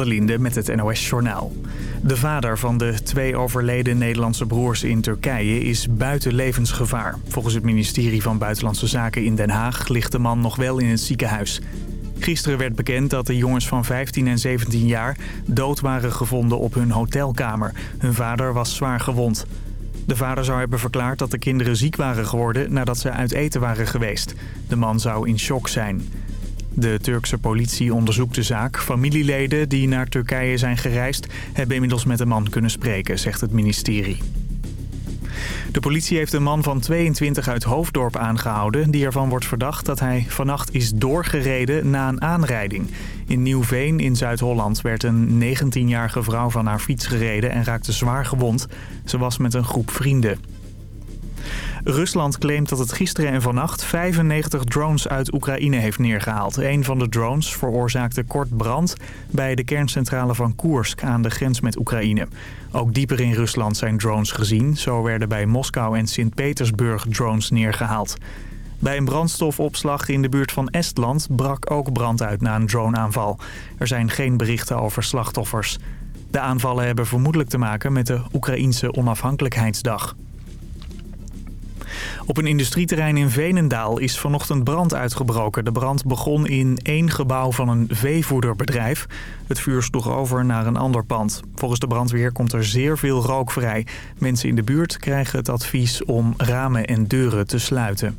Linde met het NOS-journaal. De vader van de twee overleden Nederlandse broers in Turkije is buiten levensgevaar. Volgens het ministerie van Buitenlandse Zaken in Den Haag ligt de man nog wel in het ziekenhuis. Gisteren werd bekend dat de jongens van 15 en 17 jaar dood waren gevonden op hun hotelkamer. Hun vader was zwaar gewond. De vader zou hebben verklaard dat de kinderen ziek waren geworden nadat ze uit eten waren geweest. De man zou in shock zijn. De Turkse politie onderzoekt de zaak. Familieleden die naar Turkije zijn gereisd hebben inmiddels met de man kunnen spreken, zegt het ministerie. De politie heeft een man van 22 uit Hoofddorp aangehouden... die ervan wordt verdacht dat hij vannacht is doorgereden na een aanrijding. In Nieuwveen in Zuid-Holland werd een 19-jarige vrouw van haar fiets gereden... en raakte zwaar gewond. Ze was met een groep vrienden. Rusland claimt dat het gisteren en vannacht 95 drones uit Oekraïne heeft neergehaald. Een van de drones veroorzaakte kort brand bij de kerncentrale van Koersk aan de grens met Oekraïne. Ook dieper in Rusland zijn drones gezien. Zo werden bij Moskou en Sint-Petersburg drones neergehaald. Bij een brandstofopslag in de buurt van Estland brak ook brand uit na een droneaanval. Er zijn geen berichten over slachtoffers. De aanvallen hebben vermoedelijk te maken met de Oekraïense onafhankelijkheidsdag. Op een industrieterrein in Venendaal is vanochtend brand uitgebroken. De brand begon in één gebouw van een veevoederbedrijf. Het vuur sloeg over naar een ander pand. Volgens de brandweer komt er zeer veel rook vrij. Mensen in de buurt krijgen het advies om ramen en deuren te sluiten.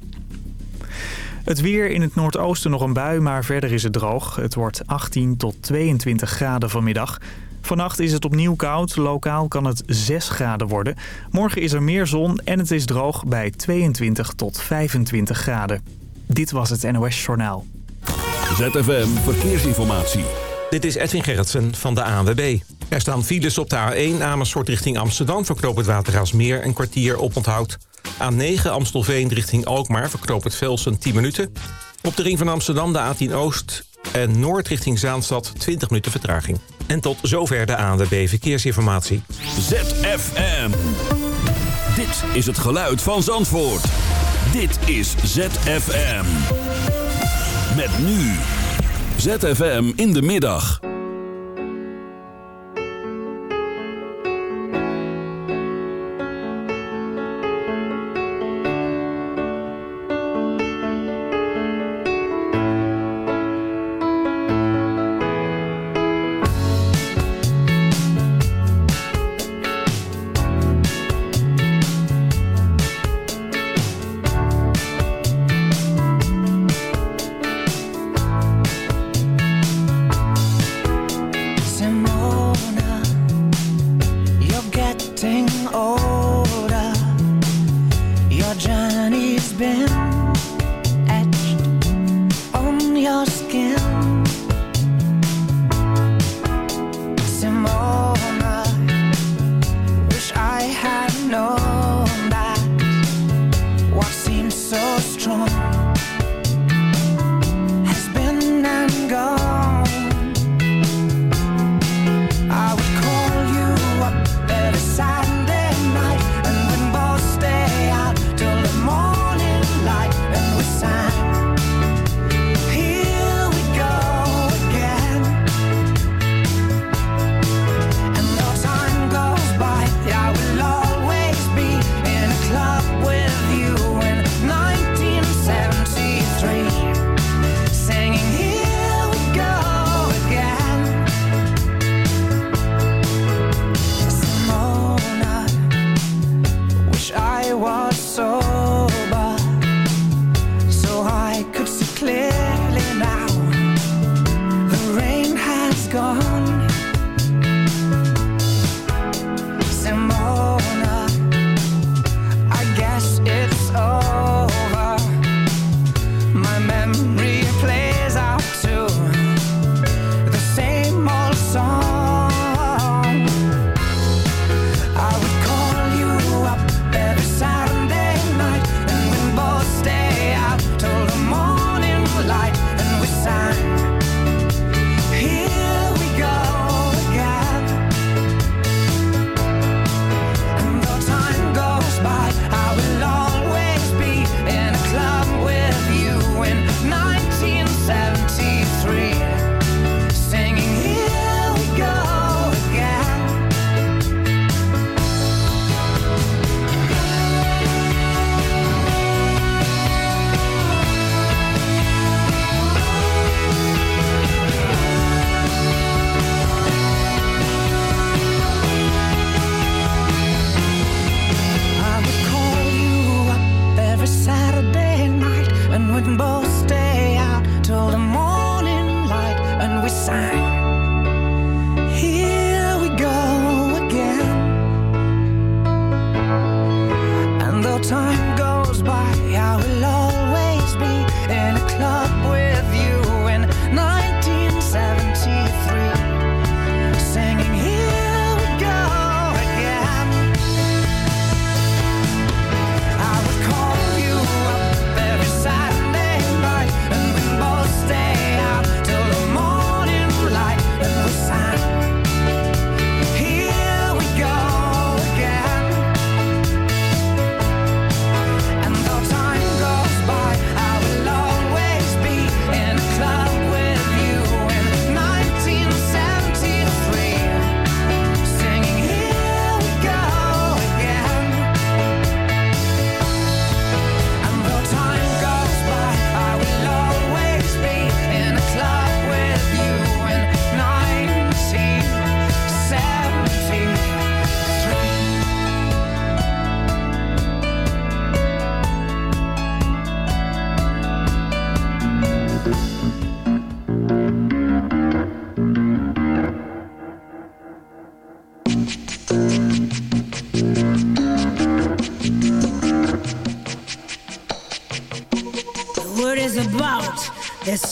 Het weer in het noordoosten nog een bui, maar verder is het droog. Het wordt 18 tot 22 graden vanmiddag. Vannacht is het opnieuw koud. Lokaal kan het 6 graden worden. Morgen is er meer zon en het is droog bij 22 tot 25 graden. Dit was het NOS Journaal. ZFM Verkeersinformatie. Dit is Edwin Gerritsen van de ANWB. Er staan files op de A1 Amersfoort richting Amsterdam... verknoop het Watergraafsmeer een kwartier op onthoud. A9 Amstelveen richting Alkmaar verknoop het Velsen 10 minuten. Op de ring van Amsterdam de A10 Oost en Noord richting Zaanstad 20 minuten vertraging. En tot zover de ANWB Verkeersinformatie. ZFM. Dit is het geluid van Zandvoort. Dit is ZFM. Met nu. ZFM in de middag.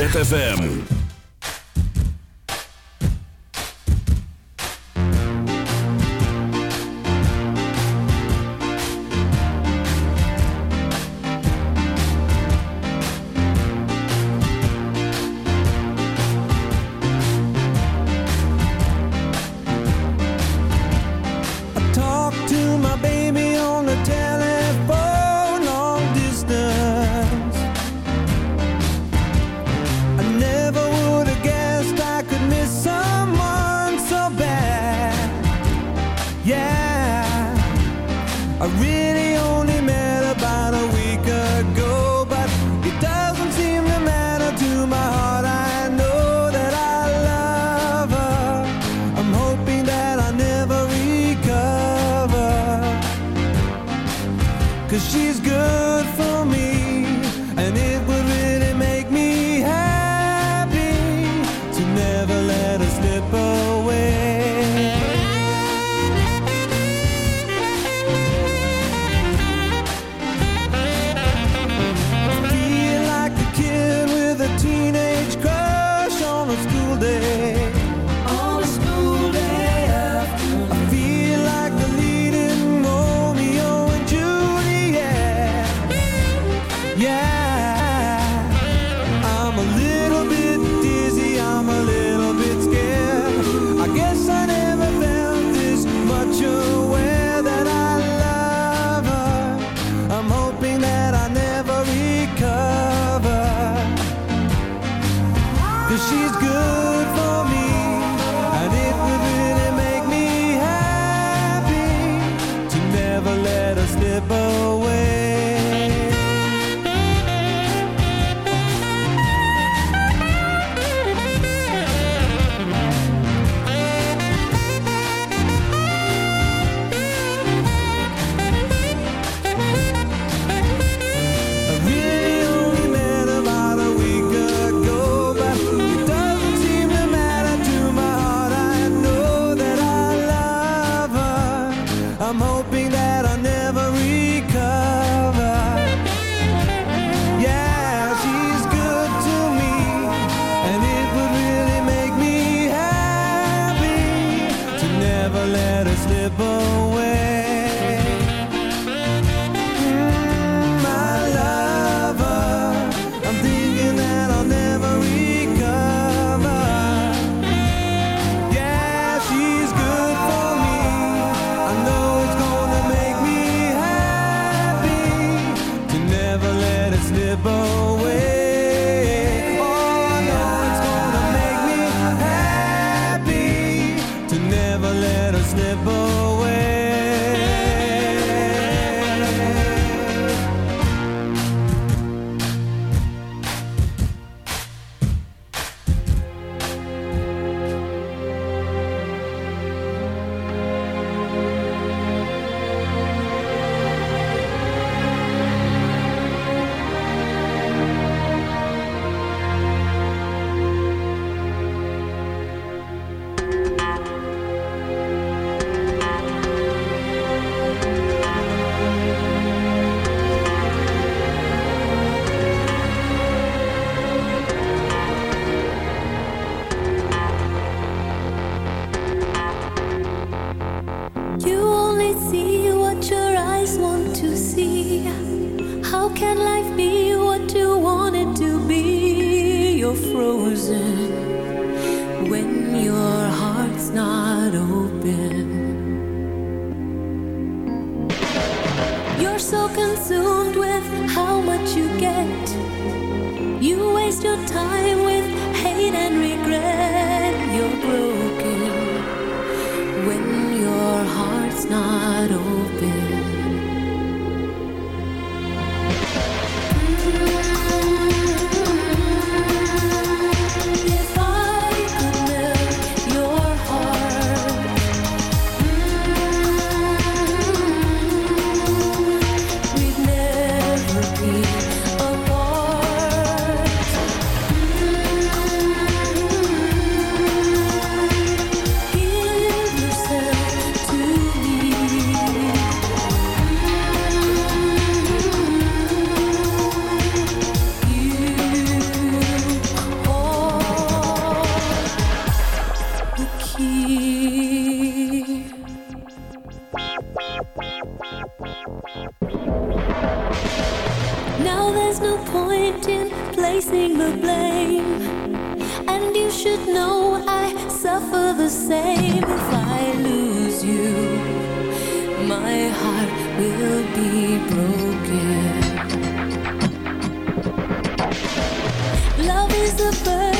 ZFM. Is the bird.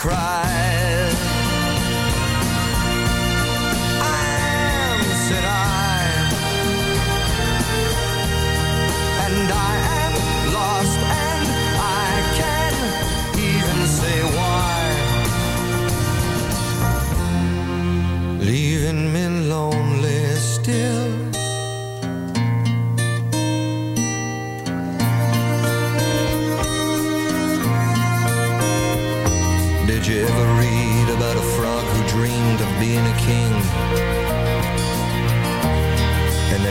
cry.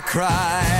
I cry.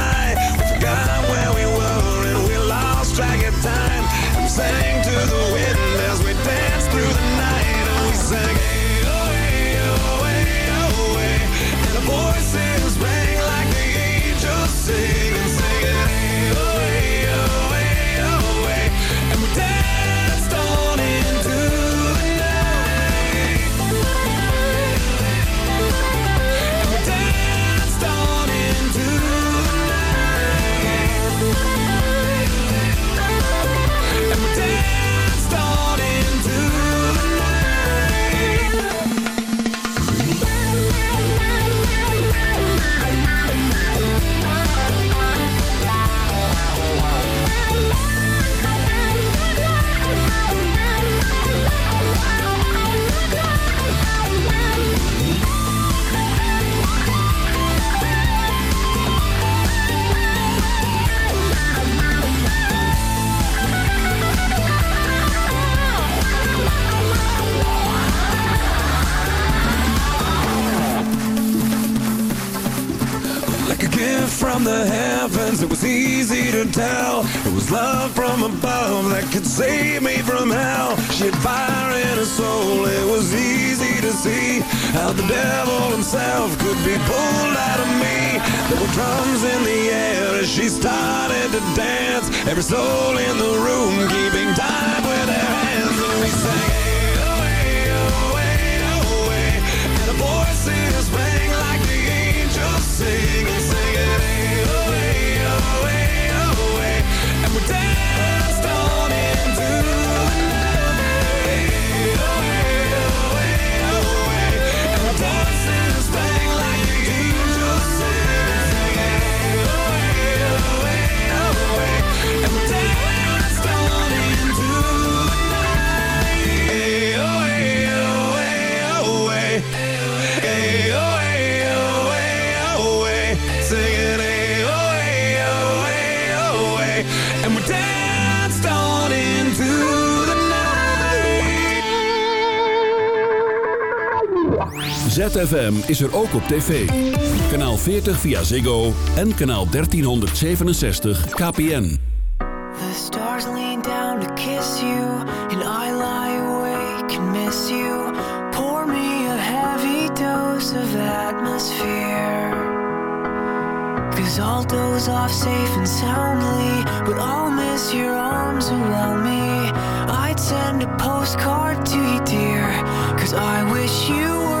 could save me from hell. She had fire in her soul, it was easy to see how the devil himself could be pulled out of me. There were drums in the air as she started to dance. Every soul in the room keeping time with their hands, and we sang. ZFM is er ook op tv. Kanaal 40 via Ziggo en kanaal 1367 KPN. The stars lean down to kiss you, and I lie awake and miss you. Pour me a heavy dose of atmosphere. Cause I'll doze off safe and soundly, but I'll miss your arms around me. I'd send a postcard to you, dear, cause I wish you were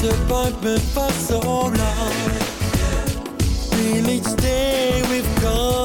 disappointment for so long. Till each day we've come.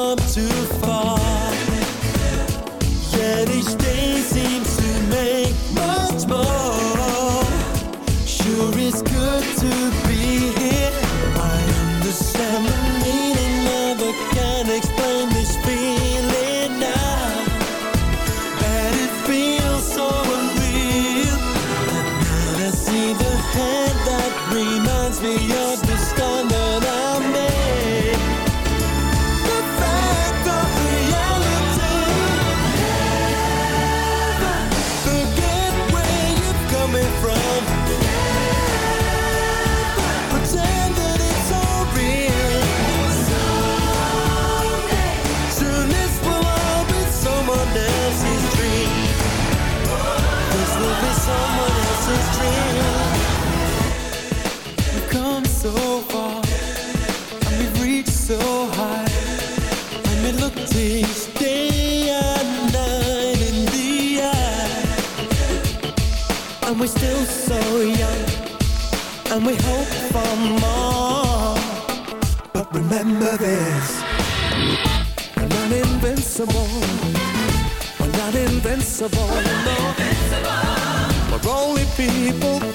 invincible. We're, We're only people